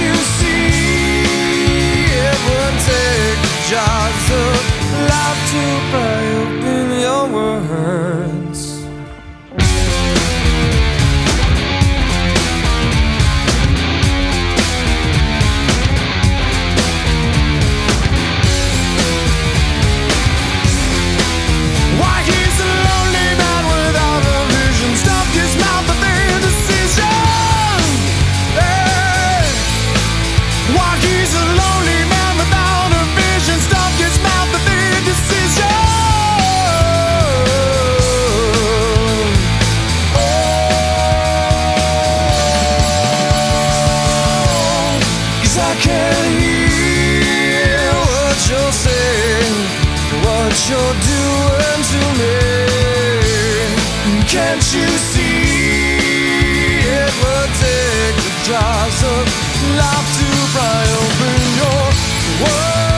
you what you're doing to me. Can't you see it would take the drops of life to pry open your world?